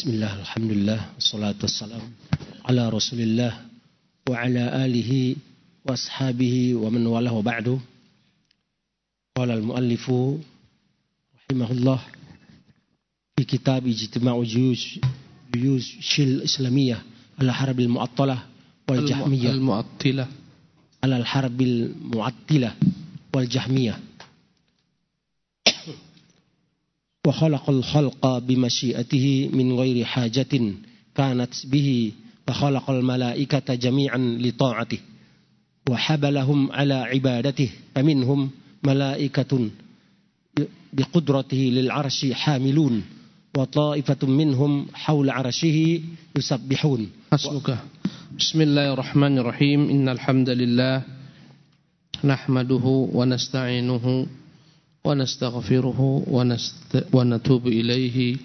بسم الله الحمد لله والصلاة والسلام على رسول الله وعلى آله وأصحابه ومن والاه وبعد قال المؤلف رحمه الله في كتاب اجتماع جيوش جيوش الإسلامية على الحرب المعطلة والجهمية المعطلة على الحرب المعطلة والجهمية وخلق الخلق بمشيئته من غير حاجة كانت به فخلق الملائكة جميعا لطاعته وحبلهم على عبادته فمنهم ملائكة بقدرته للعرش حاملون وطائفة منهم حول عرشه يسبحون. حسبك. بسم الله الرحمن الرحيم. إن الحمد لله نحمده ونستعينه ونستغفره ونست ونتوب إليه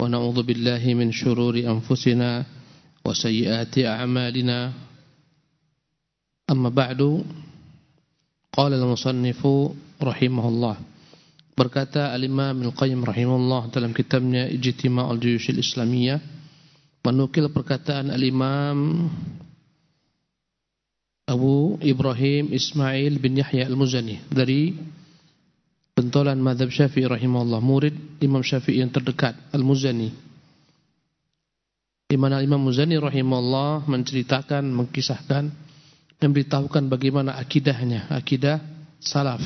ونعوذ بالله من شرور أنفسنا وسيئات أعمالنا أما بعد قال المصنف رحمه الله berkata Al-Imam Al-Qayyim rahimahullah dalam kitabnya Ijtima' al-Juyush al-Islamiyah menukil perkataan Al-Imam Abu Ibrahim Ismail bin Yahya Al-Muzani dari pentolan madhab syafi'i rahimahullah murid Imam Syafi'i yang terdekat Al-Muzani. Di mana Imam Muzani rahimahullah menceritakan, mengkisahkan memberitahukan bagaimana akidahnya akidah salaf.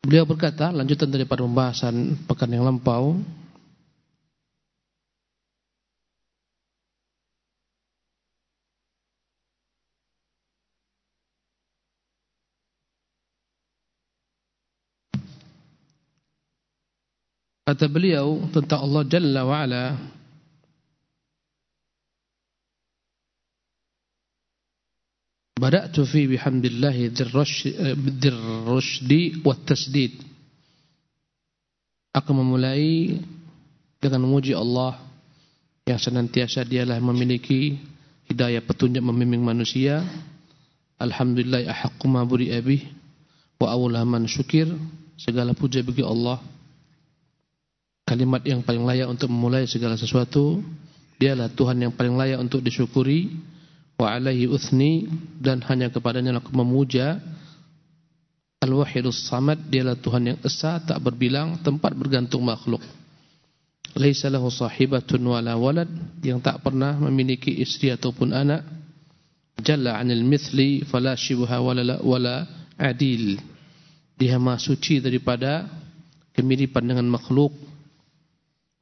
Beliau berkata lanjutan daripada pembahasan pekan yang lampau Kata beliau tentang Allah Jalla wa'ala Bada'tu fi bihamdillahi dirrushdi wa tasdid. Aku memulai dengan memuji Allah yang senantiasa dialah memiliki hidayah petunjuk membimbing manusia. Alhamdulillah ahaqqu ma buri abih wa awla man syukir. Segala puja bagi Allah kalimat yang paling layak untuk memulai segala sesuatu dialah Tuhan yang paling layak untuk disyukuri wa alaihi uthni dan hanya kepadanya aku memuja. Al-wahidus samad dialah Tuhan yang esa tak berbilang tempat bergantung makhluk. Laisa lahu sahibatun wala walad yang tak pernah memiliki istri ataupun anak. Jalla 'anil mithli fala shibha wala wala adil. Dia maha suci daripada kemiripan dengan makhluk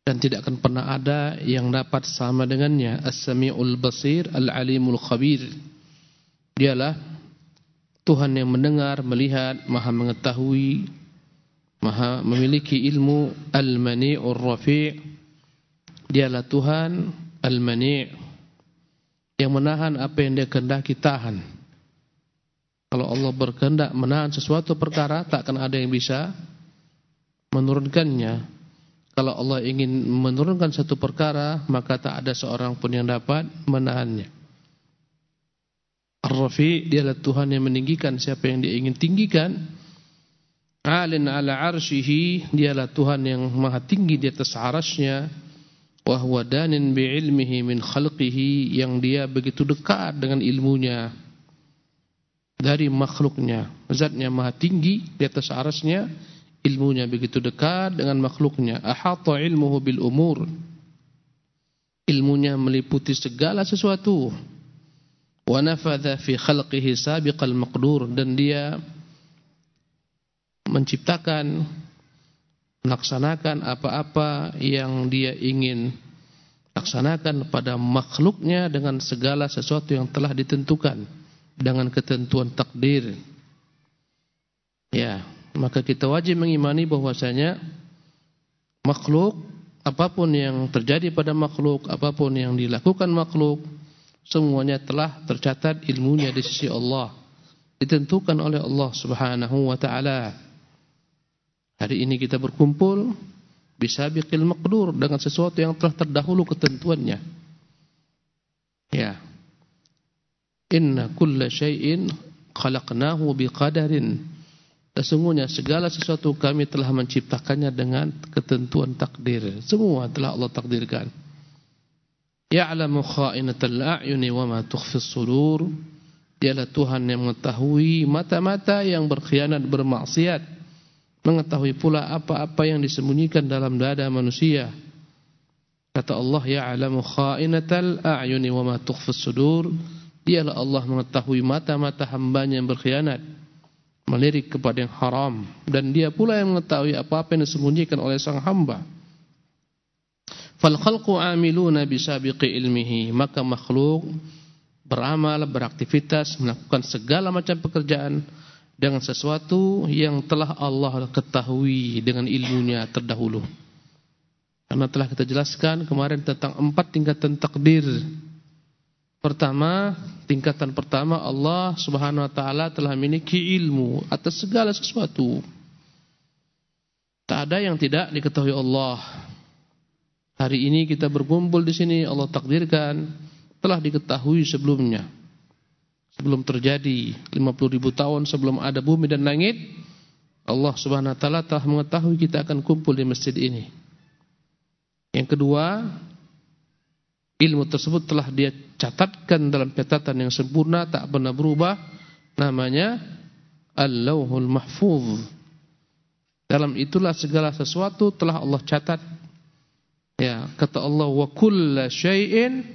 dan tidak akan pernah ada yang dapat sama dengannya. As-Sami'ul Basir Al-Alimul Khabir. Dialah Tuhan yang mendengar, melihat, maha mengetahui Maha memiliki ilmu. Al-Mani'ur Rafi' Dialah Tuhan Al-Mani' Yang menahan apa yang dia kehendaki tahan. Kalau Allah berkehendak menahan sesuatu perkara Tak akan ada yang bisa Menurunkannya kalau Allah ingin menurunkan satu perkara, maka tak ada seorang pun yang dapat menahannya. Ar-Rafi dialah Tuhan yang meninggikan siapa yang dia ingin tinggikan. Alin ala arshihi dialah Tuhan yang maha tinggi di atas arasnya. Wa danin bi'ilmihi min khalqihi yang dia begitu dekat dengan ilmunya dari makhluknya. Zatnya maha tinggi di atas arasnya ilmunya begitu dekat dengan makhluknya. Ahata ilmuhu bil umur. Ilmunya meliputi segala sesuatu. Wa nafadha fi khalqihi sabiqal maqdur. Dan dia menciptakan melaksanakan apa-apa yang dia ingin laksanakan pada makhluknya dengan segala sesuatu yang telah ditentukan dengan ketentuan takdir. Ya maka kita wajib mengimani bahwasanya makhluk apa pun yang terjadi pada makhluk, apa pun yang dilakukan makhluk, semuanya telah tercatat ilmunya di sisi Allah, ditentukan oleh Allah Subhanahu wa taala. Hari ini kita berkumpul bisa biqil maqdur dengan sesuatu yang telah terdahulu ketentuannya. Ya. Inna kulla syai'in khalaqnahu biqadarin Sesungguhnya segala sesuatu kami telah menciptakannya dengan ketentuan takdir. Semua telah Allah takdirkan. Ya'lamu kha'inatal a'yuni wa ma tukhfis sudur. Dialah Tuhan yang mengetahui mata-mata yang berkhianat bermaksiat. Mengetahui pula apa-apa yang disembunyikan dalam dada manusia. Kata Allah ya'lamu kha'inatal a'yuni wa ma tukhfis sudur. Dialah Allah mengetahui mata-mata hambanya yang berkhianat melirik kepada yang haram dan dia pula yang mengetahui apa-apa yang disembunyikan oleh sang hamba. Fal khalqu amiluna bisabiqi ilmihi, maka makhluk beramal, beraktivitas, melakukan segala macam pekerjaan dengan sesuatu yang telah Allah ketahui dengan ilmunya terdahulu. Karena telah kita jelaskan kemarin tentang empat tingkatan takdir Pertama, tingkatan pertama Allah Subhanahu wa taala telah memiliki ilmu atas segala sesuatu. Tak ada yang tidak diketahui Allah. Hari ini kita berkumpul di sini Allah takdirkan telah diketahui sebelumnya. Sebelum terjadi 50 ribu tahun sebelum ada bumi dan langit, Allah Subhanahu wa taala telah mengetahui kita akan kumpul di masjid ini. Yang kedua, ilmu tersebut telah dia catatkan dalam catatan yang sempurna tak pernah berubah. Namanya Al-Lauhul Mahfuz. Dalam itulah segala sesuatu telah Allah catat. Ya kata Allah wa kulla syai'in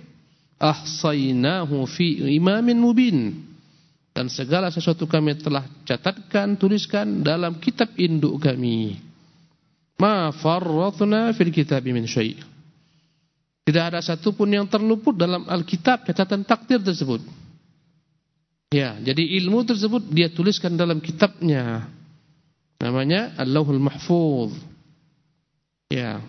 ahsaynahu fi imamin mubin. Dan segala sesuatu kami telah catatkan tuliskan dalam kitab induk kami. Ma farratna fil kitabi min syai' Tidak ada satupun yang terluput dalam Alkitab catatan takdir tersebut. Ya, jadi ilmu tersebut dia tuliskan dalam kitabnya. Namanya Allahul Mahfuz. Ya.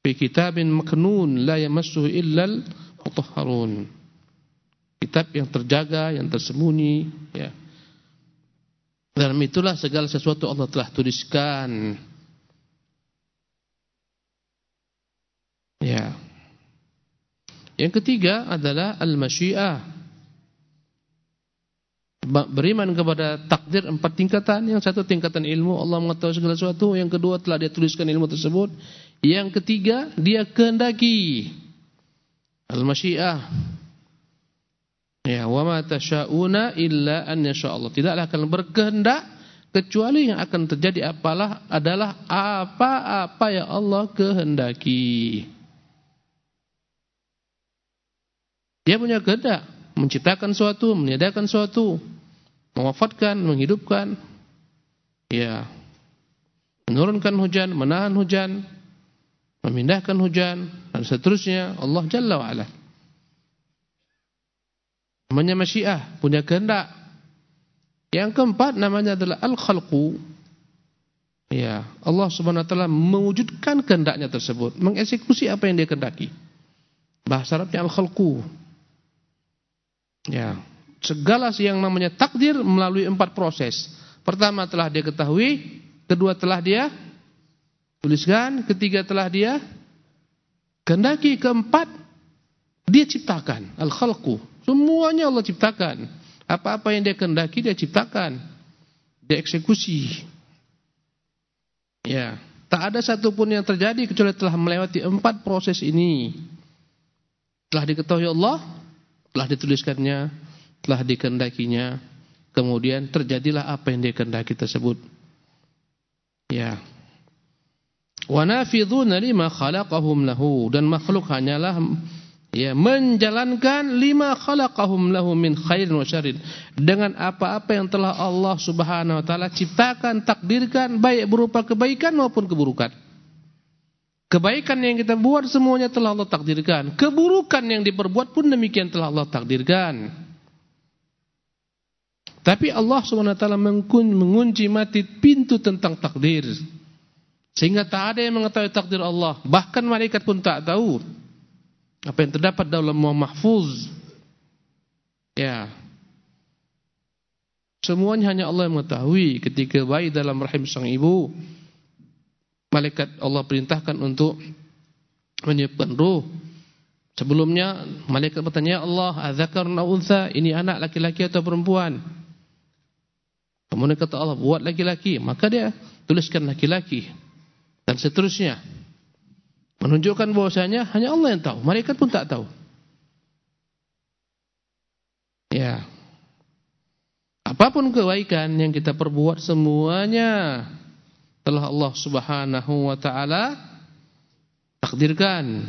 Fi kitabin maknun la yamassuhu illal mutahharun. Kitab yang terjaga, yang tersembunyi, ya. Dalam itulah segala sesuatu Allah telah tuliskan. Ya. Yang ketiga adalah al-masyiah. Beriman kepada takdir empat tingkatan. Yang satu tingkatan ilmu, Allah mengetahui segala sesuatu. Yang kedua telah dia tuliskan ilmu tersebut. Yang ketiga, dia kehendaki. Al-masyiah. Ya, wa ma tasyauna illa an yasha. Tidaklah akan berkehendak kecuali yang akan terjadi apalah adalah apa-apa yang Allah kehendaki. Dia punya kehendak menciptakan suatu, meniadakan suatu, mewafatkan, menghidupkan, ya, menurunkan hujan, menahan hujan, memindahkan hujan, dan seterusnya. Allah Jalla wa'ala. Namanya masyiah, punya kehendak. Yang keempat namanya adalah al-khalqu. Ya, Allah Subhanahu wa taala mewujudkan kehendaknya tersebut, mengeksekusi apa yang dia kehendaki. Bahasa Arabnya al-khalqu. Ya, segala yang namanya takdir melalui empat proses. Pertama telah dia ketahui, kedua telah dia tuliskan, ketiga telah dia kehendaki, keempat dia ciptakan. Al-khalqu. Semuanya Allah ciptakan. Apa-apa yang dia kehendaki dia ciptakan. Dia eksekusi. Ya, tak ada satupun yang terjadi kecuali telah melewati empat proses ini. Telah diketahui Allah, telah dituliskannya, telah dikendakinya, kemudian terjadilah apa yang dikendaki tersebut. Ya. Wa nafidhuna lima khalaqahum lahu dan makhluk hanyalah ya menjalankan lima khalaqahum lahu min khairin wa syarrin dengan apa-apa yang telah Allah Subhanahu wa taala ciptakan, takdirkan baik berupa kebaikan maupun keburukan. Kebaikan yang kita buat semuanya telah Allah takdirkan. Keburukan yang diperbuat pun demikian telah Allah takdirkan. Tapi Allah SWT mengunci mati pintu tentang takdir. Sehingga tak ada yang mengetahui takdir Allah. Bahkan malaikat pun tak tahu. Apa yang terdapat dalam mahfuz. Ya. Semuanya hanya Allah yang mengetahui. Ketika bayi dalam rahim sang ibu malaikat Allah perintahkan untuk menyiapkan ruh. Sebelumnya malaikat bertanya, "Ya Allah, adzakar untha? Ini anak laki-laki atau perempuan?" Kemudian kata Allah, buat laki-laki. Maka dia tuliskan laki-laki. Dan seterusnya. Menunjukkan bahwasanya hanya Allah yang tahu. Mereka pun tak tahu. Ya. Apa pun kebaikan yang kita perbuat semuanya telah Allah Subhanahu wa taala takdirkan.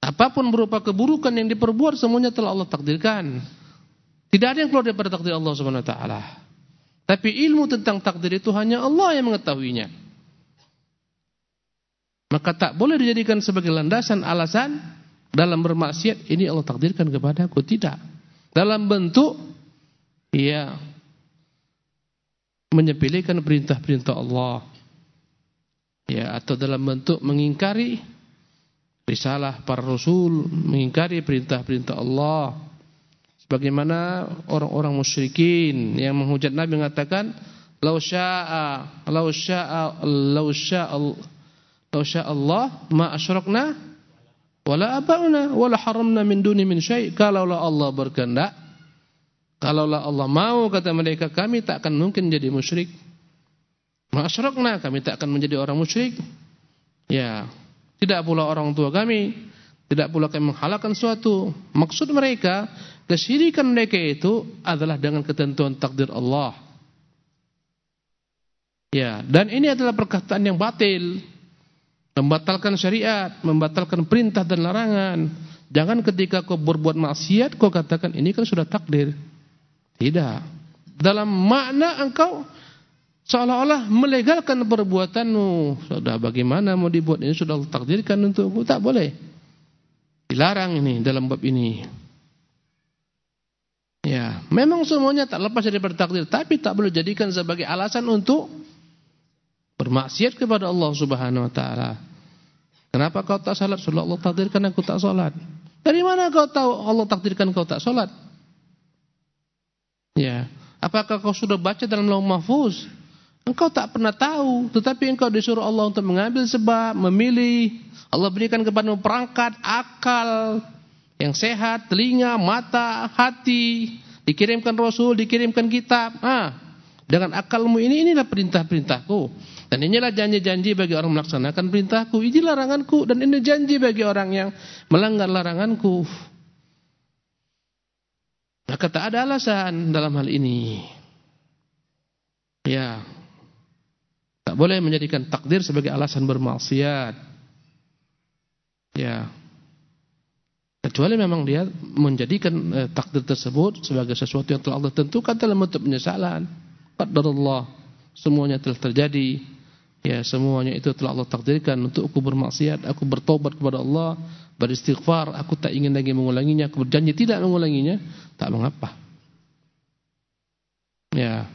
Apa pun berupa keburukan yang diperbuat semuanya telah Allah takdirkan. Tidak ada yang keluar daripada takdir Allah Subhanahu wa taala. Tapi ilmu tentang takdir itu hanya Allah yang mengetahuinya. Maka tak boleh dijadikan sebagai landasan alasan dalam bermaksiat ini Allah takdirkan kepadaku tidak. Dalam bentuk ia menyepelekan perintah-perintah Allah. Ya, atau dalam bentuk mengingkari risalah para rasul, mengingkari perintah-perintah Allah. Sebagaimana orang-orang musyrikin yang menghujat Nabi mengatakan, "Lau syaa, lau syaa, lau syaa, lau syaa Allah ma asyrakna wala abauna wala haramna min duni min syai." Kalaulah Allah berkehendak, kalaulah Allah mau kata mereka, kami tak akan mungkin jadi musyrik. Ma asyrakna, kami tak akan menjadi orang musyrik. Ya, tidak pula orang tua kami, tidak pula kami menghalalkan suatu. Maksud mereka, kesyirikan mereka itu adalah dengan ketentuan takdir Allah. Ya, dan ini adalah perkataan yang batil. Membatalkan syariat, membatalkan perintah dan larangan. Jangan ketika kau berbuat maksiat kau katakan ini kan sudah takdir. Tidak. Dalam makna engkau Seolah-olah melegalkan perbuatanmu. Sudah bagaimana mau dibuat ini sudah takdirkan untukmu. Tak boleh. Dilarang ini dalam bab ini. Ya, memang semuanya tak lepas dari takdir, tapi tak boleh jadikan sebagai alasan untuk bermaksiat kepada Allah Subhanahu wa taala. Kenapa kau tak salat? Sudah Allah takdirkan aku tak salat. Dari mana kau tahu Allah takdirkan kau tak salat? Ya, apakah kau sudah baca dalam Lauh Mahfuz? Engkau tak pernah tahu, tetapi engkau disuruh Allah untuk mengambil sebab, memilih. Allah berikan kepadamu perangkat, akal yang sehat, telinga, mata, hati. Dikirimkan Rasul, dikirimkan kitab. Ah, dengan akalmu ini, inilah perintah-perintahku. Dan inilah janji-janji bagi orang melaksanakan perintahku. Ini laranganku dan ini janji bagi orang yang melanggar laranganku. Maka tak ada alasan dalam hal ini. Ya, Tak boleh menjadikan takdir sebagai alasan bermaksiat. Ya. Kecuali memang dia menjadikan eh, takdir tersebut sebagai sesuatu yang telah Allah tentukan dalam bentuk penyesalan. Qadarullah. Semuanya telah terjadi. Ya, semuanya itu telah Allah takdirkan untuk aku bermaksiat, aku bertobat kepada Allah, beristighfar, aku tak ingin lagi mengulanginya, aku berjanji tidak mengulanginya, tak mengapa. Ya.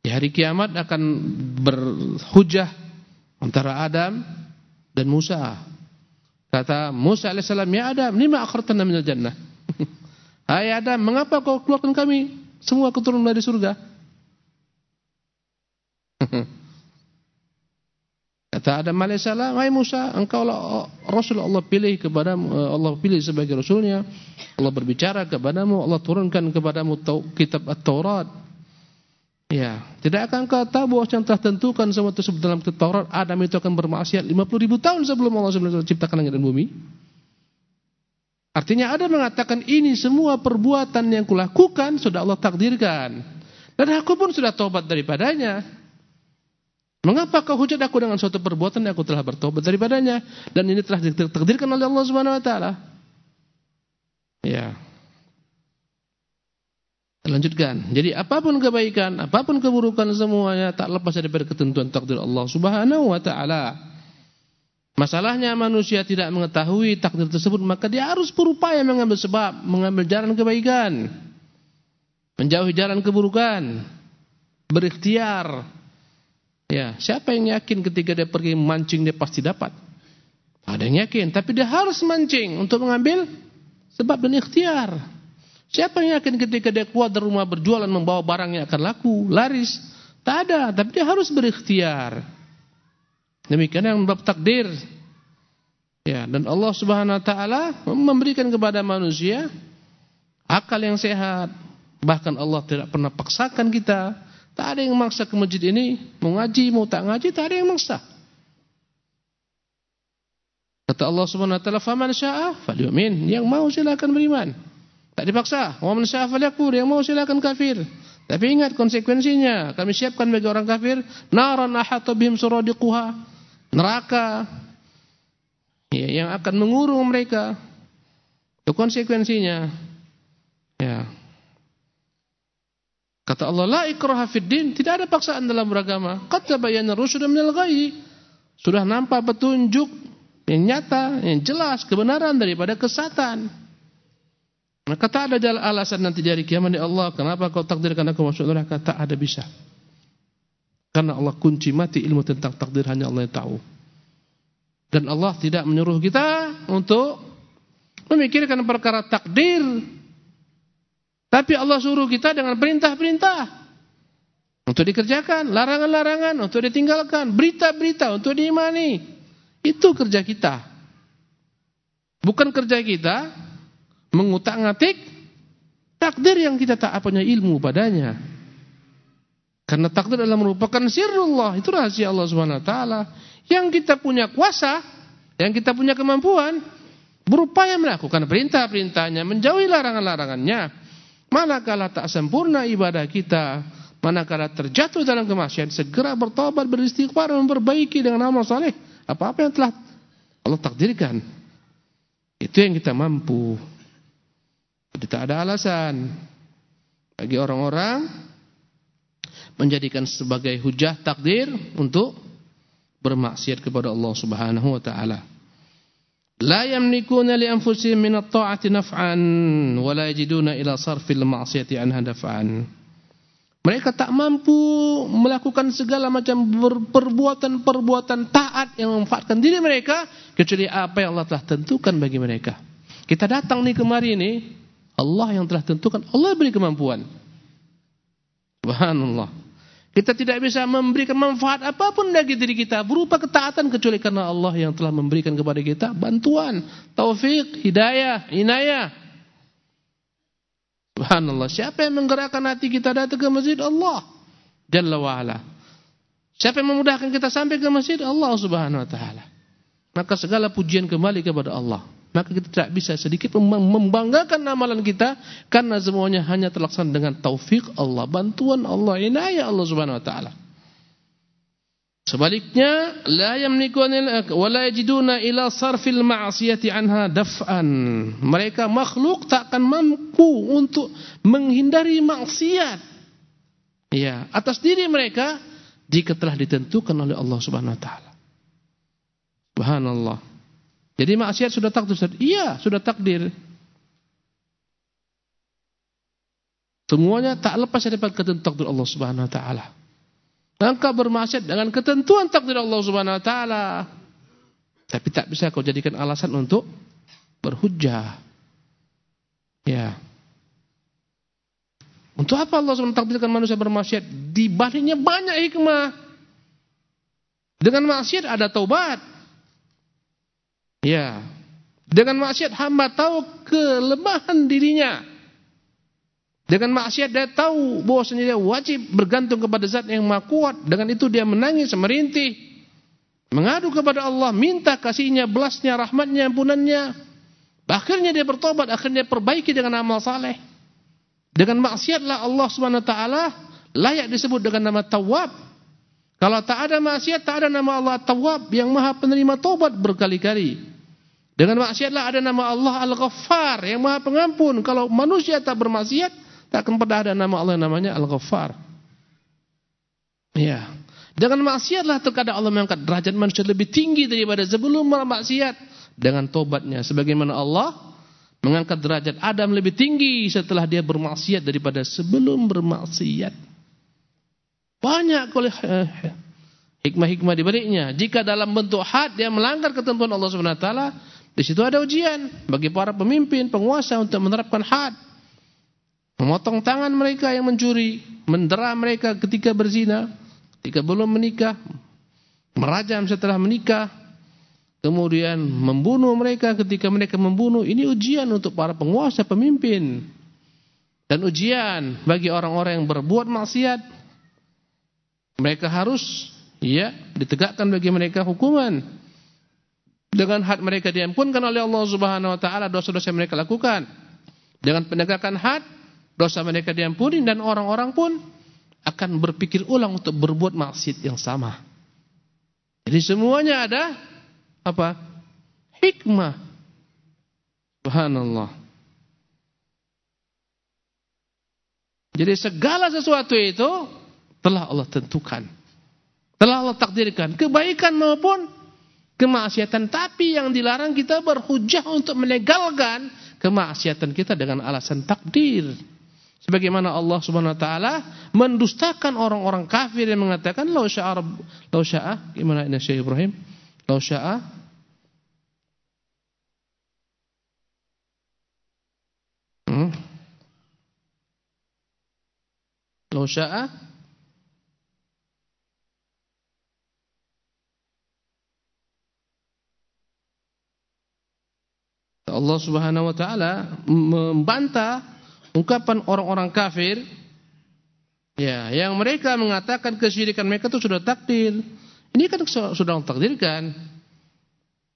Di hari kiamat akan berhujah antara Adam dan Musa. Kata Musa alaihissalam, "Ya Adam, lima akhartana minal jannah?" Hai Adam, mengapa kau keluarkan kami semua keturunan dari surga? Kata Adam alaihissalam, "Hai Musa, engkau lah Rasul Allah pilih kepada Allah pilih sebagai rasulnya. Allah berbicara kepadamu, Allah turunkan kepadamu kitab At-Taurat." Ya, tidak akan kau tahu bahwa yang telah tentukan semua tersebut dalam Taurat Adam itu akan bermaksiat 50 ribu tahun sebelum Allah SWT ciptakan langit dan bumi. Artinya Adam mengatakan ini semua perbuatan yang kulakukan sudah Allah takdirkan. Dan aku pun sudah tobat daripadanya. Mengapa kau hujat aku dengan suatu perbuatan yang aku telah bertobat daripadanya dan ini telah ditakdirkan oleh Allah Subhanahu wa taala? Ya. Lanjutkan. Jadi apa pun kebaikan, apa pun keburukan semuanya tak lepas daripada ketentuan takdir Allah Subhanahu wa taala. Masalahnya manusia tidak mengetahui takdir tersebut, maka dia harus berupaya mengambil sebab, mengambil jalan kebaikan. Menjauhi jalan keburukan. Berikhtiar. Ya, siapa yang yakin ketika dia pergi mancing dia pasti dapat? Ada yang yakin, tapi dia harus mancing untuk mengambil sebab dan ikhtiar. Siapa yang yakin ketika dia keluar dari rumah berjualan membawa barang yang akan laku, laris? Tak ada, tapi dia harus berikhtiar. Demikian yang bab takdir. Ya, dan Allah Subhanahu wa taala memberikan kepada manusia akal yang sehat, Bahkan Allah tidak pernah paksakan kita. Tak ada yang maksa ke masjid ini. Mau ngaji, mau tak ngaji, tak ada yang maksa. Kata Allah Subhanahu wa taala, "Faman syaa'a falyu'min." Yang mau silakan beriman. Tak dipaksa. Wa man syaa'a falyakfur. Yang mau silakan kafir. Tapi ingat konsekuensinya. Kami siapkan bagi orang kafir naran ahata bihim suradiquha. Neraka ya, yang akan mengurung mereka. Itu konsekuensinya. Ya. Kata Allah, la ikraha fid din, tidak ada paksaan dalam beragama. Qad tabayyana rusydu minal ghayy. Sudah nampak petunjuk yang nyata, yang jelas kebenaran daripada kesatan. Maka tak ada jalan alasan nanti dari kiamat ya Allah, kenapa kau takdirkan aku masuk neraka? Tak ada bisa. Karena Allah kunci mati ilmu tentang takdir hanya Allah yang tahu. Dan Allah tidak menyuruh kita untuk memikirkan perkara takdir tapi Allah suruh kita dengan perintah-perintah. Untuk dikerjakan, larangan-larangan untuk ditinggalkan, berita-berita untuk diimani. Itu kerja kita. Bukan kerja kita mengutak-ngatik takdir yang kita tak punya ilmu padanya. Karena takdir adalah merupakan sirrullah, itu rahasia Allah Subhanahu wa taala. Yang kita punya kuasa, yang kita punya kemampuan berupaya melakukan perintah-perintahnya, menjauhi larangan-larangannya. Manakala tak sempurna ibadah kita, manakala terjatuh dalam kemaksiatan, segera bertobat, beristighfar, memperbaiki dengan amal saleh. Apa-apa yang telah Allah takdirkan. Itu yang kita mampu. Jadi tak ada alasan bagi orang-orang menjadikan sebagai hujah takdir untuk bermaksiat kepada Allah Subhanahu wa taala. La yamlikuna li naf'an wa ila sarfil. Mereka tak mampu melakukan segala macam perbuatan-perbuatan taat yang memanfaatkan diri mereka kecuali apa yang Allah telah tentukan bagi mereka. Kita datang nih kemari ini, Allah yang telah tentukan, Allah beri kemampuan. Subhanallah. Kita tidak bisa memberikan manfaat apa pun bagi diri kita berupa ketaatan kecuali karena Allah yang telah memberikan kepada kita bantuan, taufik, hidayah, inayah. Subhanallah. Siapa yang menggerakkan hati kita datang ke masjid? Allah. Jalla wa'ala. Siapa yang memudahkan kita sampai ke masjid? Allah subhanahu wa ta'ala. Maka segala pujian kembali kepada Allah maka kita tidak bisa sedikit membanggakan amalan kita karena semuanya hanya terlaksana dengan taufik Allah, bantuan Allah, inayah Allah Subhanahu wa taala. Sebaliknya, la yamlikuna ila sarfil ma'siyati anha daf'an. Mereka makhluk tak akan mampu untuk menghindari maksiat. Ya, atas diri mereka jika telah ditentukan oleh Allah Subhanahu wa taala. Subhanallah. Jadi maksiat sudah takdir. Iya, sudah takdir. Semuanya tak lepas dari ketentuan takdir Allah Subhanahu wa taala. Engkau bermaksiat dengan ketentuan takdir Allah Subhanahu wa taala. Tapi tak bisa kau jadikan alasan untuk berhujjah. Ya. Untuk apa Allah SWT takdirkan manusia bermaksiat? Di baliknya banyak hikmah. Dengan maksiat ada taubat. Ya. Dengan maksiat hamba tahu kelemahan dirinya. Dengan maksiat dia tahu bahwasanya dia wajib bergantung kepada zat yang maha kuat. Dengan itu dia menangis, merintih. Mengadu kepada Allah, minta kasihnya, belasnya, rahmatnya, ampunannya. Akhirnya dia bertobat, akhirnya dia perbaiki dengan amal saleh. Dengan maksiatlah Allah SWT layak disebut dengan nama Tawab. Kalau tak ada maksiat, tak ada nama Allah Tawab yang maha penerima tobat berkali-kali. Dengan maksiatlah ada nama Allah Al-Ghaffar yang Maha Pengampun. Kalau manusia tak bermaksiat, tak akan pernah ada nama Allah namanya Al-Ghaffar. Ya. Dengan maksiatlah terkadang Allah mengangkat derajat manusia lebih tinggi daripada sebelum bermaksiat dengan tobatnya sebagaimana Allah mengangkat derajat Adam lebih tinggi setelah dia bermaksiat daripada sebelum bermaksiat. Banyak oleh eh, hikmah-hikmah di baliknya. Jika dalam bentuk had dia melanggar ketentuan Allah Subhanahu wa taala, di situ ada ujian bagi para pemimpin, penguasa untuk menerapkan had. Memotong tangan mereka yang mencuri, mendera mereka ketika berzina, ketika belum menikah, merajam setelah menikah, kemudian membunuh mereka ketika mereka membunuh. Ini ujian untuk para penguasa, pemimpin. dan ujian bagi orang-orang yang berbuat maksiat. Mereka harus ya ditegakkan bagi mereka hukuman. Dengan had mereka diampunkan oleh Allah Subhanahu wa taala dosa-dosa yang mereka lakukan. Dengan penegakan had dosa mereka diampuni dan orang-orang pun akan berpikir ulang untuk berbuat maksiat yang sama. Jadi semuanya ada apa? Hikmah. Subhanallah. Jadi segala sesuatu itu telah Allah tentukan. Telah Allah takdirkan. Kebaikan maupun kemaksiatan. Tapi yang dilarang kita berhujah untuk melegalkan kemaksiatan kita dengan alasan takdir. Sebagaimana Allah Subhanahu wa taala mendustakan orang-orang kafir yang mengatakan la sya'a la sya'a gimana ini Syekh Ibrahim? La sya'a hmm? Lau sya'a Allah Subhanahu wa taala membantah ungkapan orang-orang kafir ya yang mereka mengatakan kesyirikan mereka itu sudah takdir. Ini kan sudah takdirkan.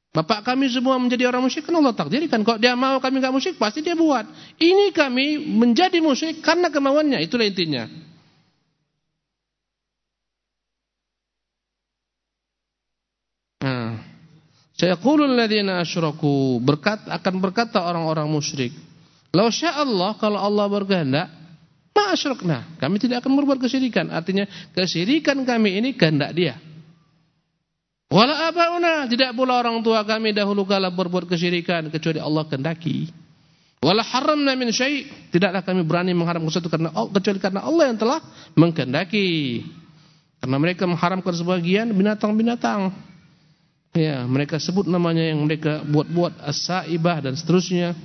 Bapak kami semua menjadi orang musyrik kan Allah takdirkan. Kalau dia mau kami enggak musyrik pasti dia buat. Ini kami menjadi musyrik karena kemauannya. Itulah intinya. Sayaqulul ladzina asyraku berkata akan berkata orang-orang musyrik, "Lau Allah kalau Allah berkehendak, ma asyrakna, kami tidak akan berbuat kesyirikan." Artinya kesyirikan kami ini kehendak Dia. Wala abauna, tidak pula orang tua kami dahulu kala berbuat kesyirikan kecuali Allah kehendaki. Wala haramna min syai', tidaklah kami berani mengharamkan sesuatu karena kecuali karena Allah yang telah mengkehendaki. Karena mereka mengharamkan sebagian binatang-binatang. Ya, mereka sebut namanya yang mereka buat-buat as-saibah dan seterusnya.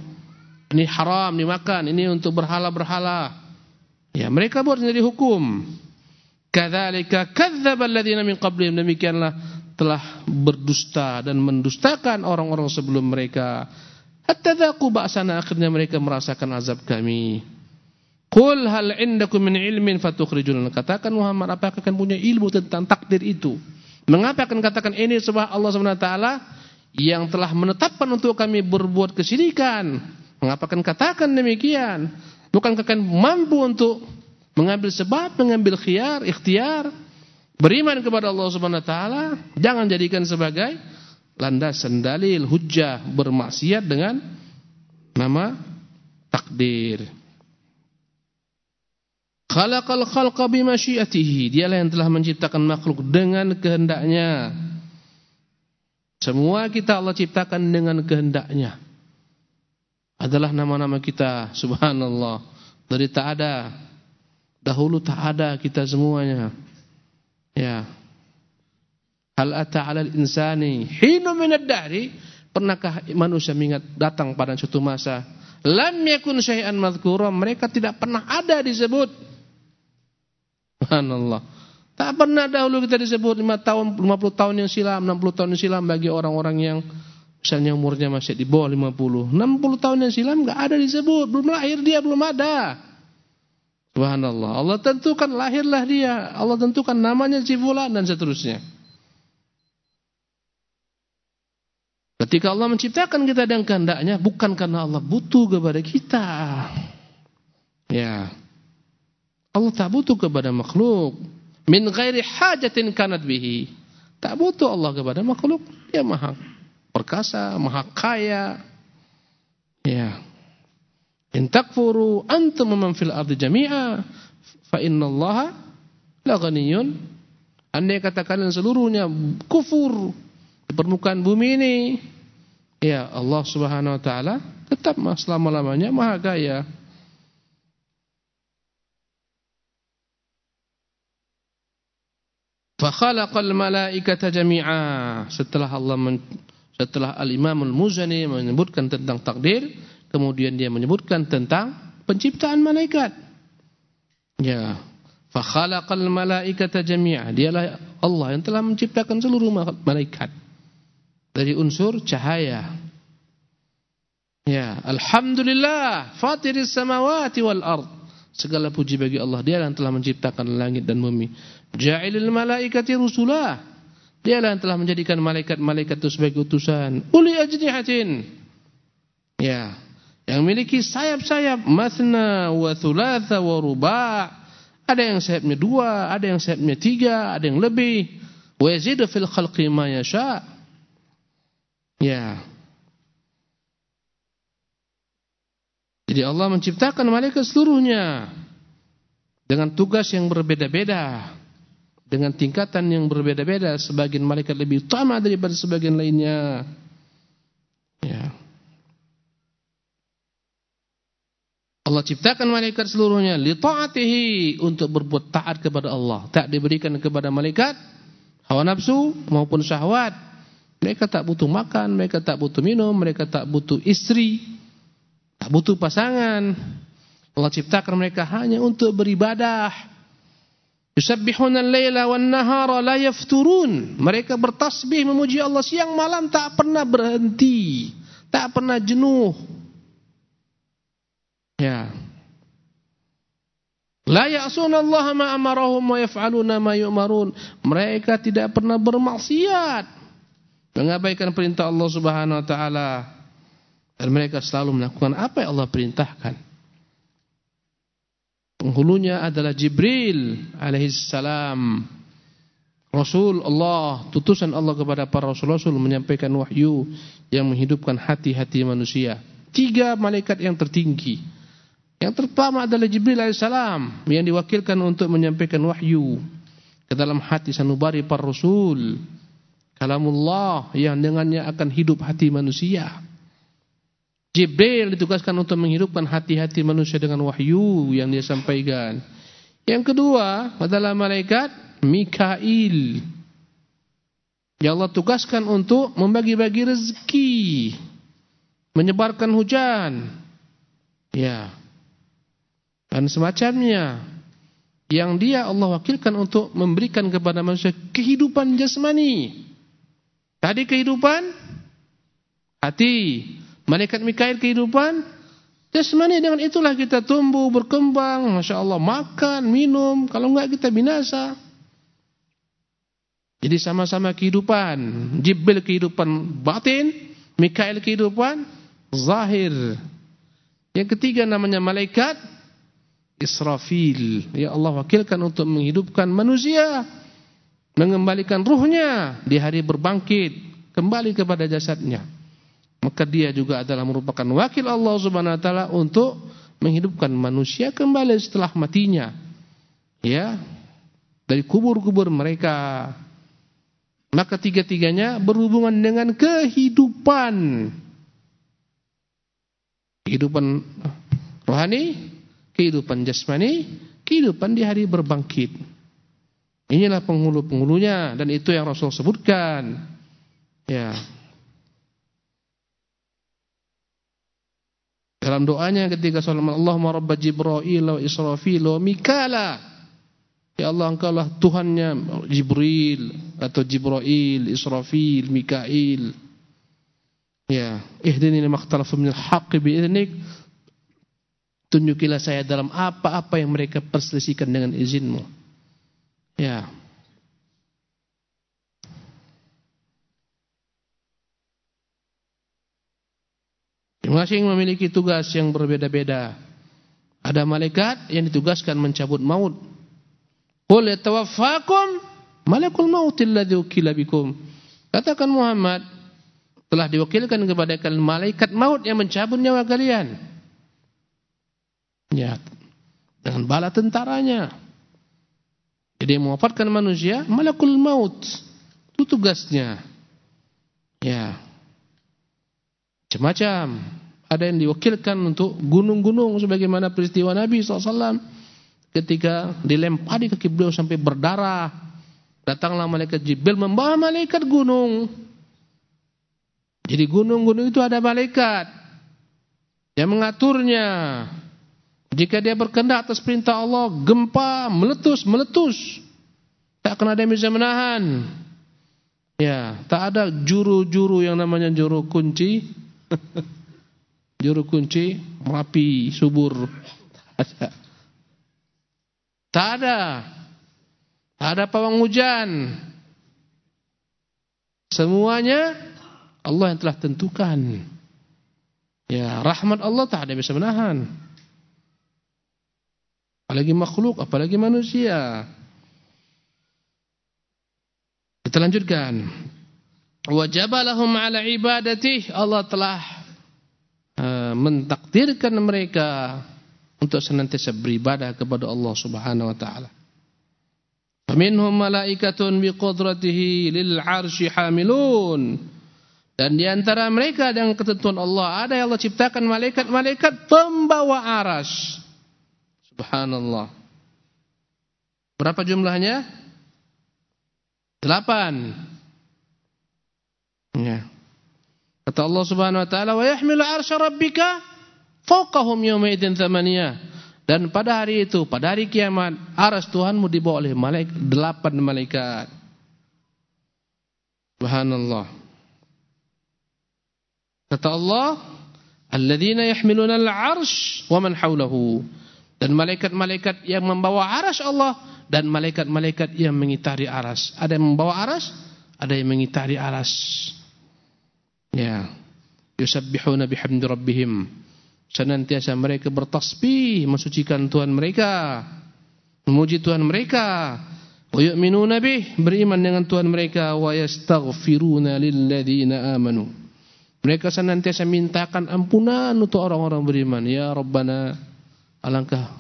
Ini haram dimakan, ini untuk berhala-berhala. Ya, mereka buat sendiri hukum. Kadzalika kadzdzaba alladziina min qablihim demikianlah telah berdusta dan mendustakan orang-orang sebelum mereka. Hatta dzaqu ba'sana akhirnya mereka merasakan azab kami. Qul hal indakum min ilmin fatukhrijun. Katakan Muhammad apakah kalian punya ilmu tentang takdir itu? Mengapa akan katakan ini sebab Allah SWT yang telah menetapkan untuk kami berbuat kesyirikan? Mengapa akan katakan demikian? Bukankah kalian mampu untuk mengambil sebab, mengambil khiar, ikhtiar, beriman kepada Allah Subhanahu wa taala, jangan jadikan sebagai landasan dalil hujjah bermaksiat dengan nama takdir. Khalaqal khalqa bimasyiatihi. Dialah yang telah menciptakan makhluk dengan kehendaknya. Semua kita Allah ciptakan dengan kehendaknya. Adalah nama-nama kita, subhanallah. Dari tak ada. Dahulu tak ada kita semuanya. Ya. Hal ata 'alal insani hinu minad dahri pernahkah manusia mengingat datang pada suatu masa lam yakun syai'an madhkura mereka tidak pernah ada disebut Subhanallah. Tak pernah dahulu kita disebut 5 tahun, 50 tahun yang silam, 60 tahun yang silam bagi orang-orang yang misalnya umurnya masih di bawah 50. 60 tahun yang silam enggak ada disebut, belum lahir dia belum ada. Subhanallah. Allah tentukan lahirlah dia, Allah tentukan namanya si dan seterusnya. Ketika Allah menciptakan kita dengan kehendaknya bukan karena Allah butuh kepada kita. Ya. Allah tak butuh kepada makhluk. Min ghairi hajatin kanat bihi. Tak butuh Allah kepada makhluk. Dia maha perkasa, maha kaya. Ya. In takfuru antum man fil ardi jami'a fa innallaha la ghaniyun. Andai kata kalian seluruhnya kufur di permukaan bumi ini, ya Allah Subhanahu wa taala tetap selama-lamanya maha kaya. Fakhalaqal malaikata jami'a. Setelah Allah men, setelah Al-Imam Al-Muzani menyebutkan tentang takdir, kemudian dia menyebutkan tentang penciptaan malaikat. Ya. Fakhalaqal malaikata jami'a. Dialah Allah yang telah menciptakan seluruh malaikat dari unsur cahaya. Ya, alhamdulillah fatiris samawati wal ard. Segala puji bagi Allah. Dia yang telah menciptakan langit dan bumi. Ja'ilil malaikati rusulah. Dia yang telah menjadikan malaikat-malaikat itu sebagai utusan. Uli ajnihatin. Ya. Yang memiliki sayap-sayap. Mathna wa thulatha wa ruba' Ada yang sayapnya dua, ada yang sayapnya tiga, ada yang lebih. Wa yazidu fil khalqi ma yasha'. Ya. Jadi Allah menciptakan malaikat seluruhnya dengan tugas yang berbeda-beda, dengan tingkatan yang berbeda-beda. Sebagian malaikat lebih utama daripada sebagian lainnya. Ya. Allah ciptakan malaikat seluruhnya li taatihi untuk berbuat taat kepada Allah. Tak diberikan kepada malaikat hawa nafsu maupun syahwat. Mereka tak butuh makan, mereka tak butuh minum, mereka tak butuh istri, tak butuh pasangan. Allah ciptakan mereka hanya untuk beribadah. Yusabbihuna al-laila wan-nahara la yafturun. Mereka bertasbih memuji Allah siang malam tak pernah berhenti, tak pernah jenuh. Ya. La ya'suna Allah ma amarahum wa yaf'aluna ma yu'marun. Mereka tidak pernah bermaksiat mengabaikan perintah Allah Subhanahu wa taala dan mereka selalu melakukan apa yang Allah perintahkan. Penghulunya adalah Jibril alaihissalam. Rasul Allah, tutusan Allah kepada para rasul-rasul menyampaikan wahyu yang menghidupkan hati-hati manusia. Tiga malaikat yang tertinggi. Yang pertama adalah Jibril alaihissalam yang diwakilkan untuk menyampaikan wahyu ke dalam hati sanubari para rasul kalamullah yang dengannya akan hidup hati manusia. Jibril ditugaskan untuk menghidupkan hati-hati manusia dengan wahyu yang dia sampaikan. Yang kedua adalah malaikat Mikail. Yang Allah tugaskan untuk membagi-bagi rezeki, menyebarkan hujan. Ya. Dan semacamnya. Yang dia Allah wakilkan untuk memberikan kepada manusia kehidupan jasmani. Tadi kehidupan hati, malaikat Mikail kehidupan jasmani dengan itulah kita tumbuh, berkembang, Masya Allah makan, minum, kalau enggak kita binasa. Jadi sama-sama kehidupan, Jibril kehidupan batin, Mikail kehidupan zahir. Yang ketiga namanya malaikat Israfil. Ya Allah wakilkan untuk menghidupkan manusia mengembalikan ruhnya di hari berbangkit kembali kepada jasadnya maka dia juga adalah merupakan wakil Allah Subhanahu wa taala untuk menghidupkan manusia kembali setelah matinya ya dari kubur-kubur mereka maka tiga-tiganya berhubungan dengan kehidupan kehidupan rohani kehidupan jasmani kehidupan di hari berbangkit Inilah penghulu-penghulunya dan itu yang Rasul sebutkan. Ya. Dalam doanya ketika salat Allahumma rabb Jibril wa Israfil wa Mikala. Ya Allah engkau lah Tuhannya Jibril atau Jibril, Israfil, Mikail. Ya, ihdini lima ikhtalafu minal haqqi bi'idnik. Tunjukilah saya dalam apa-apa yang mereka perselisihkan dengan izinmu. Ya. Masing-masing memiliki tugas yang berbeda-beda. Ada malaikat yang ditugaskan mencabut maut. Qul yatawaffakum malakul maut alladhi ukila bikum. Katakan Muhammad telah diwakilkan kepada kalian malaikat maut yang mencabut nyawa kalian. Ya, dengan bala tentaranya. Jadi mewafatkan manusia malakul maut. Itu tugasnya. Ya. Macam-macam. Ada yang diwakilkan untuk gunung-gunung sebagaimana peristiwa Nabi SAW ketika dilempari kaki beliau sampai berdarah. Datanglah malaikat Jibril membawa malaikat gunung. Jadi gunung-gunung itu ada malaikat yang mengaturnya. Jika dia berkendak atas perintah Allah, gempa meletus, meletus. Tak akan ada yang bisa menahan. Ya, tak ada juru-juru yang namanya juru kunci. juru kunci, merapi, subur. Tak ada. Tak ada pawang hujan. Semuanya Allah yang telah tentukan. Ya, rahmat Allah tak ada bisa menahan. Apalagi makhluk, apalagi manusia. Kita lanjutkan. Wajabalahum ala ibadatih. Allah telah mentakdirkan mereka untuk senantiasa beribadah kepada Allah Subhanahu wa taala. Minhum malaikatun biqudratihi lil arsy hamilun. Dan di antara mereka dengan ketentuan Allah ada yang Allah ciptakan malaikat-malaikat pembawa aras. Subhanallah. Berapa jumlahnya? Delapan. Ya. Kata Allah Subhanahu wa taala, "Wa yahmilu arsy rabbika fawqahum yawma thamaniyah." Dan pada hari itu, pada hari kiamat, aras Tuhanmu dibawa oleh malaikat, delapan malaikat. Subhanallah. Kata Allah, Alladzina yahmiluna al-arsh wa man hawlahu. Dan malaikat-malaikat yang membawa aras Allah dan malaikat-malaikat yang mengitari aras. Ada yang membawa aras, ada yang mengitari aras. Ya. Yusabbihuna bihamdi rabbihim. Senantiasa mereka bertasbih mensucikan Tuhan mereka. Memuji Tuhan mereka. Wa yu'minuna bih beriman dengan Tuhan mereka. Wa yastaghfiruna lilladzina amanu. Mereka senantiasa mintakan ampunan untuk orang-orang beriman. Ya rabbana alangkah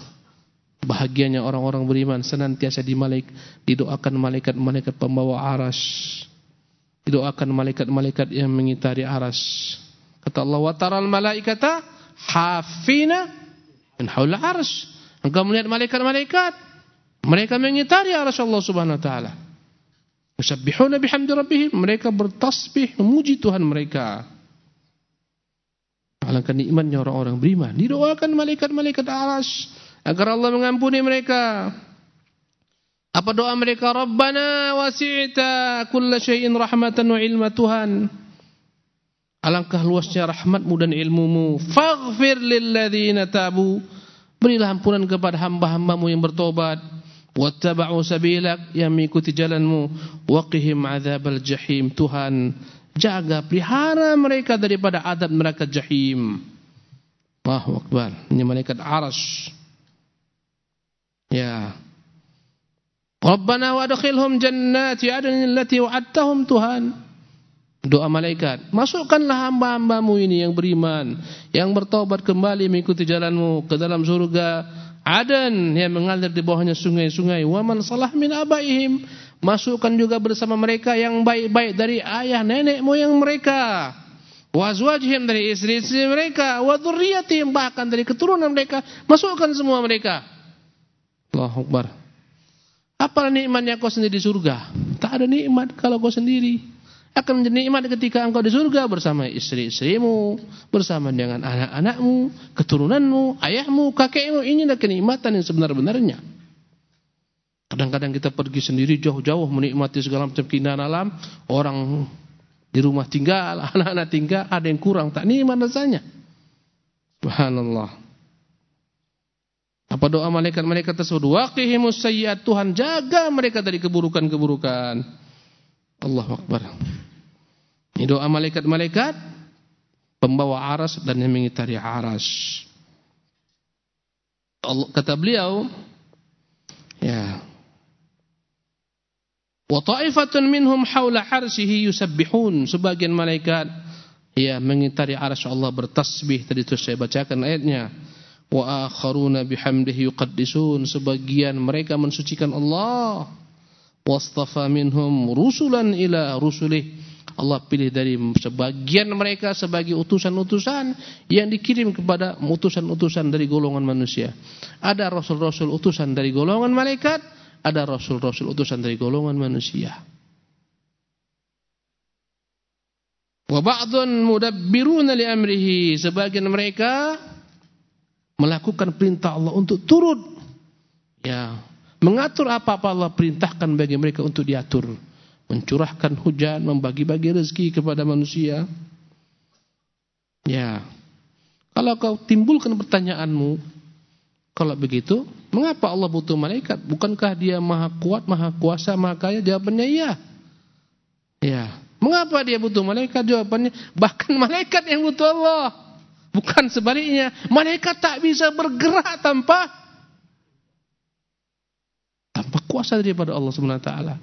bahagianya orang-orang beriman. Senantiasa di malaik didoakan malaikat-malaikat pembawa aras didoakan malaikat-malaikat yang mengitari aras kata Allah wa taral malaikata hafina min haula arsy. Engkau melihat malaikat-malaikat mereka mengitari arsy Allah Subhanahu wa taala. Yusabbihuna bihamdi rabbihim, mereka bertasbih memuji Tuhan mereka. Alangkah nikmatnya orang-orang beriman. Didoakan malaikat-malaikat aras agar Allah mengampuni mereka. Apa doa mereka? Rabbana wasi'ta kulla syai'in rahmatan wa ilma Tuhan. Alangkah luasnya rahmatmu dan ilmumu. Faghfir lilladzina tabu. Berilah ampunan kepada hamba-hambamu yang bertobat. Wattaba'u sabilak yang mengikuti jalanmu. Waqihim azabal jahim. Tuhan, jaga pelihara mereka daripada adab neraka jahim. Allahu Akbar. Ini malaikat arash. Ya. Rabbana wa adkhilhum jannati adnin allati wa'adtahum Tuhan. Doa malaikat, masukkanlah hamba-hambamu ini yang beriman, yang bertobat kembali mengikuti jalanmu ke dalam surga Adan yang mengalir di bawahnya sungai-sungai. Waman salah min abaihim, masukkan juga bersama mereka yang baik-baik dari ayah nenek moyang mereka. Wazwajihim dari istri-istri mereka, wa dzurriyyatihim bahkan dari keturunan mereka, masukkan semua mereka. Allahu Akbar. Apa nikmatnya kau sendiri di surga? Tak ada nikmat kalau kau sendiri akan menjadi nikmat ketika engkau di surga bersama istri-istrimu, bersama dengan anak-anakmu, keturunanmu, ayahmu, kakekmu. Ini adalah kenikmatan yang sebenar-benarnya. Kadang-kadang kita pergi sendiri jauh-jauh menikmati segala macam keindahan alam, orang di rumah tinggal, anak-anak tinggal, ada yang kurang, tak nikmat rasanya. Subhanallah. Apa doa malaikat-malaikat tersebut? Waqihimus sayyiat Tuhan jaga mereka dari keburukan-keburukan. Allah Akbar. Ini doa malaikat-malaikat pembawa aras dan yang mengitari aras. Allah, kata beliau, ya. Wa ta'ifatun minhum haula arsyihi yusabbihun. Sebagian malaikat ya mengitari arsy Allah bertasbih tadi itu saya bacakan ayatnya. Wa akharuna bihamdihi yuqaddisun. Sebagian mereka mensucikan Allah wastafa minhum rusulan ila rusulih Allah pilih dari sebagian mereka sebagai utusan-utusan yang dikirim kepada utusan-utusan dari golongan manusia. Ada rasul-rasul utusan dari golongan malaikat, ada rasul-rasul utusan dari golongan manusia. Wa ba'dun mudabbiruna li amrihi, sebagian mereka melakukan perintah Allah untuk turut ya Mengatur apa-apa Allah perintahkan bagi mereka untuk diatur. Mencurahkan hujan, membagi-bagi rezeki kepada manusia. Ya. Kalau kau timbulkan pertanyaanmu, Kalau begitu, mengapa Allah butuh malaikat? Bukankah dia maha kuat, maha kuasa, maha kaya? Jawabannya iya. Ya. Mengapa dia butuh malaikat? Jawabannya, bahkan malaikat yang butuh Allah. Bukan sebaliknya. Malaikat tak bisa bergerak tanpa tanpa kuasa daripada Allah Subhanahu wa taala.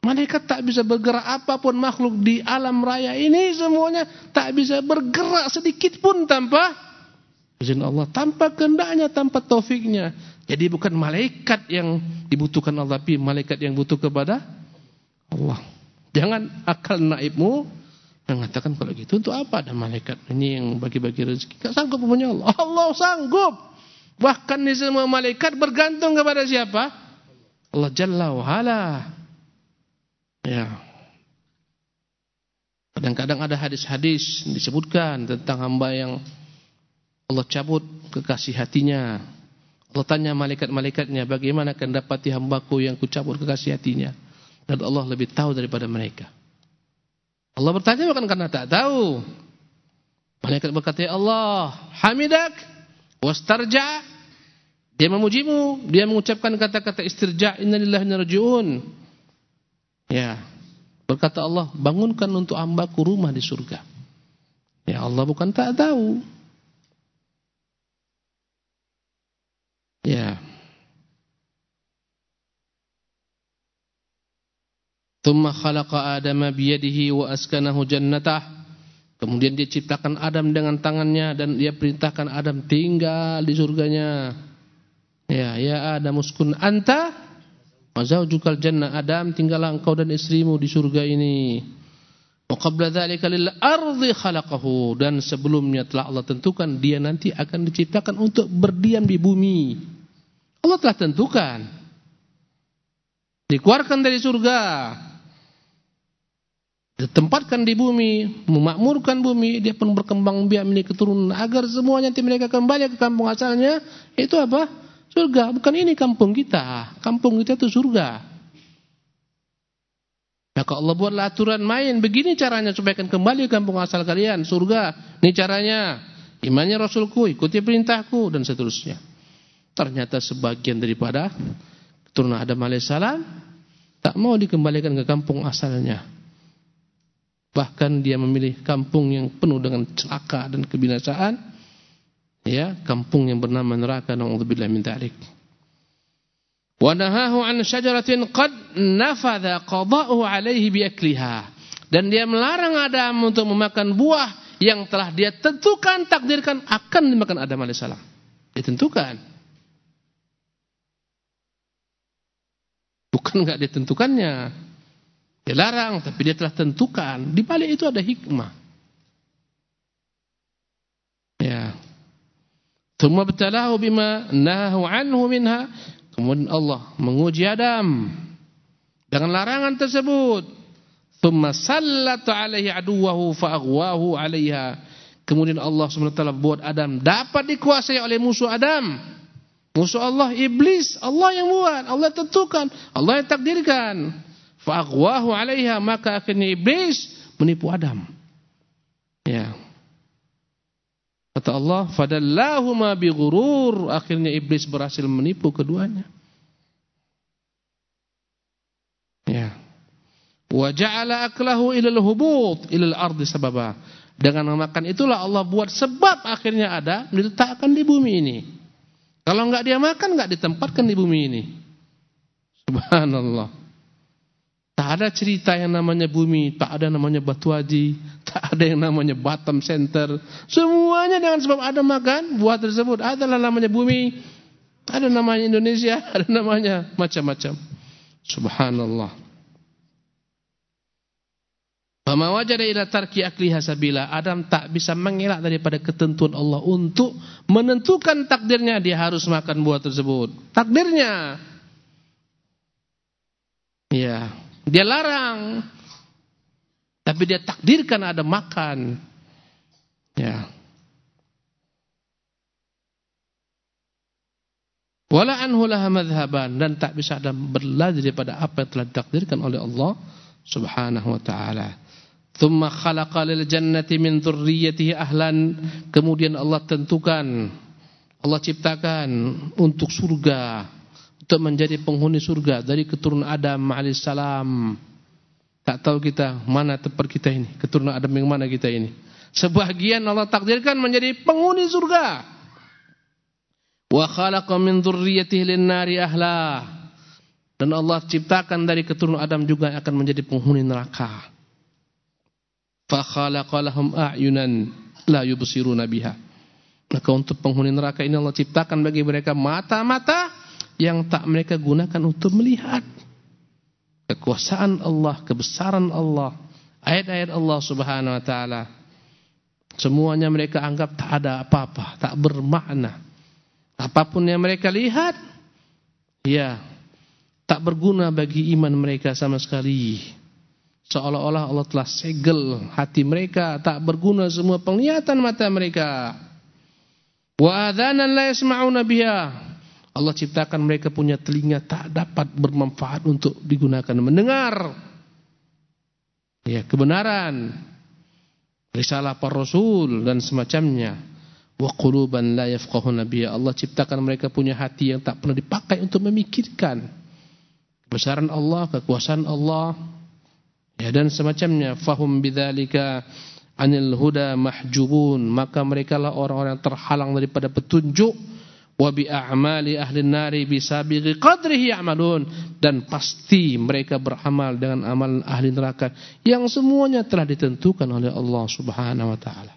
Malaikat tak bisa bergerak apa pun makhluk di alam raya ini semuanya tak bisa bergerak sedikit pun tanpa izin Allah, tanpa kehendaknya, tanpa taufiknya. Jadi bukan malaikat yang dibutuhkan Allah, tapi malaikat yang butuh kepada Allah. Jangan akal naibmu mengatakan kalau gitu untuk apa ada malaikat ini yang bagi-bagi rezeki. Sanggup punya Allah. Allah sanggup. Bahkan di semua malaikat bergantung kepada siapa? Allah Jalla wa'ala. Ya. Kadang-kadang ada hadis-hadis disebutkan tentang hamba yang Allah cabut kekasih hatinya. Allah tanya malaikat-malaikatnya, bagaimana akan dapati hambaku yang kucabut kekasih hatinya? Dan Allah lebih tahu daripada mereka. Allah bertanya bukan karena tak tahu. Malaikat berkata, Ya Allah, hamidak, wastarja. Dia memujimu, dia mengucapkan kata-kata istirja, innalillahi narji'un. Ya, berkata Allah, bangunkan untuk hambaku rumah di surga. Ya Allah bukan tak tahu. Ya. Thumma khalaqa Adama biyadihi wa askanahu jannatah. Kemudian dia ciptakan Adam dengan tangannya dan dia perintahkan Adam tinggal di surganya. Ya, ya Adam uskun anta wa zaujukal jannah. Adam tinggallah engkau dan istrimu di surga ini. Wa qabla dzalika lil ardi khalaqahu dan sebelumnya telah Allah tentukan dia nanti akan diciptakan untuk berdiam di bumi. Allah telah tentukan. Dikeluarkan dari surga. Ditempatkan di bumi, memakmurkan bumi, dia pun berkembang biak milik keturunan agar semuanya nanti mereka kembali ke kampung asalnya. Itu apa? Surga. Bukan ini kampung kita. Kampung kita itu surga. Maka Allah buatlah aturan main. Begini caranya supaya akan kembali ke kampung asal kalian. Surga. Ini caranya. Imannya Rasulku, ikuti perintahku dan seterusnya. Ternyata sebagian daripada keturunan Adam alaihissalam tak mau dikembalikan ke kampung asalnya. Bahkan dia memilih kampung yang penuh dengan celaka dan kebinasaan. Ya, kampung yang bernama neraka naudzubillah min dzalik. Wa nahahu an syajaratin qad nafadha qada'uhu alaihi bi akliha. Dan dia melarang Adam untuk memakan buah yang telah dia tentukan takdirkan akan dimakan Adam alaihissalam. Ditentukan. Bukan enggak ditentukannya. Dia larang, tapi dia telah tentukan. Di balik itu ada hikmah. Ya. Thumma btalahu bima nahu anhu minha. Kemudian Allah menguji Adam dengan larangan tersebut. Thumma sallatu alaihi aduwahu fa'aghwahu alaiha. Kemudian Allah SWT buat Adam dapat dikuasai oleh musuh Adam. Musuh Allah iblis, Allah yang buat, Allah tentukan, Allah yang takdirkan. Fa'aghwahu 'alaiha maka akhirnya iblis menipu Adam. Ya. Kata Allah, fadallahuma bighurur, akhirnya iblis berhasil menipu keduanya. Ya. Wa ja'ala aklahu ilal hubut ilal ardi sababa. Dengan memakan itulah Allah buat sebab akhirnya ada diletakkan di bumi ini. Kalau enggak dia makan, enggak ditempatkan di bumi ini. Subhanallah. Tak ada cerita yang namanya bumi, tak ada namanya batu haji, tak ada yang namanya Batam Center. Semuanya dengan sebab ada makan buah tersebut. Adalah namanya bumi, ada namanya Indonesia, ada namanya macam-macam. Subhanallah. Fama wajada ila tarki akliha sabila. Adam tak bisa mengelak daripada ketentuan Allah untuk menentukan takdirnya dia harus makan buah tersebut. Takdirnya. Ya, dia larang. Tapi dia takdirkan ada makan. Ya. Wala anhu laha madhhaban dan tak bisa Adam berlari daripada apa yang telah ditakdirkan oleh Allah Subhanahu wa taala. Thumma khalaqa lil jannati min dzurriyyatihi ahlan. Kemudian Allah tentukan Allah ciptakan untuk surga, untuk menjadi penghuni surga dari keturunan Adam alaihissalam. Tak tahu kita mana tempat kita ini, keturunan Adam yang mana kita ini. Sebagian Allah takdirkan menjadi penghuni surga. Wa khalaqa min dzurriyyatihi lin-nari ahla. Dan Allah ciptakan dari keturunan Adam juga akan menjadi penghuni neraka. Fa khalaqa lahum a'yunan la yubsiruna biha. Maka untuk penghuni neraka ini Allah ciptakan bagi mereka mata-mata yang tak mereka gunakan untuk melihat kekuasaan Allah, kebesaran Allah, ayat-ayat Allah Subhanahu wa taala. Semuanya mereka anggap tak ada apa-apa, tak bermakna. Apa pun yang mereka lihat ya tak berguna bagi iman mereka sama sekali. Seolah-olah Allah telah segel hati mereka, tak berguna semua penglihatan mata mereka. Wa adzanan la yasma'una biha. Allah ciptakan mereka punya telinga tak dapat bermanfaat untuk digunakan mendengar. Ya, kebenaran. Risalah para rasul dan semacamnya. Wa quluban la yafqahuna biha. Allah ciptakan mereka punya hati yang tak pernah dipakai untuk memikirkan kebesaran Allah, kekuasaan Allah. Ya dan semacamnya. Fahum bidzalika anil huda mahjubun maka mereka lah orang-orang terhalang daripada petunjuk wa bi a'mali ahli nari bisabighi qadrihi ya'malun dan pasti mereka beramal dengan amalan ahli neraka yang semuanya telah ditentukan oleh Allah Subhanahu wa taala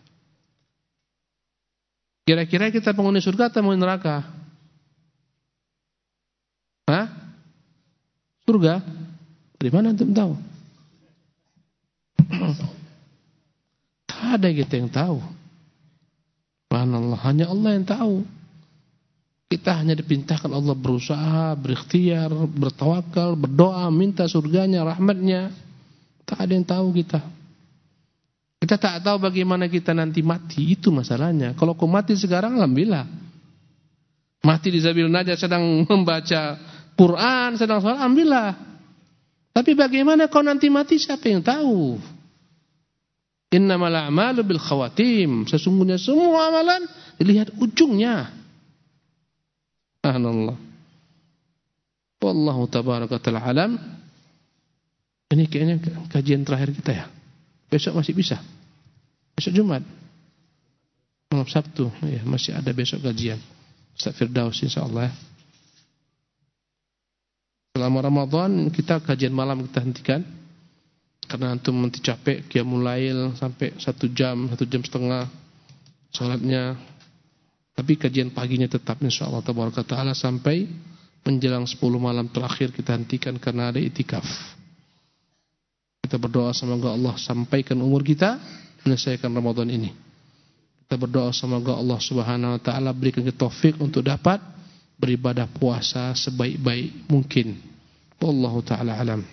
kira-kira kita penghuni surga atau penghuni neraka Hah? surga dari mana antum tahu ada kita yang tahu. Allah hanya Allah yang tahu. Kita hanya dipintahkan Allah berusaha, berikhtiar, bertawakal, berdoa, minta surganya, rahmatnya. Tak ada yang tahu kita. Kita tak tahu bagaimana kita nanti mati, itu masalahnya. Kalau kau mati sekarang, Alhamdulillah. Mati di Zabil Najah sedang membaca Quran, sedang sholat, Alhamdulillah. Tapi bagaimana kau nanti mati, siapa yang tahu? Innamal a'malu bil khawatim. Sesungguhnya semua amalan dilihat ujungnya. Subhanallah. Wallahu tabaraka alam. Ini kayaknya kajian terakhir kita ya. Besok masih bisa. Besok Jumat. Malam Sabtu, ya, masih ada besok kajian. Ustaz Firdaus insyaallah ya. Selama Ramadan kita kajian malam kita hentikan. Karena antum nanti capek lail sampai satu jam, satu jam setengah salatnya. Tapi kajian paginya tetap insyaallah tabaraka taala sampai menjelang 10 malam terakhir kita hentikan karena ada itikaf. Kita berdoa semoga Allah sampaikan umur kita menyelesaikan Ramadan ini. Kita berdoa semoga Allah Subhanahu wa taala berikan kita taufik untuk dapat beribadah puasa sebaik-baik mungkin. Wallahu taala alam.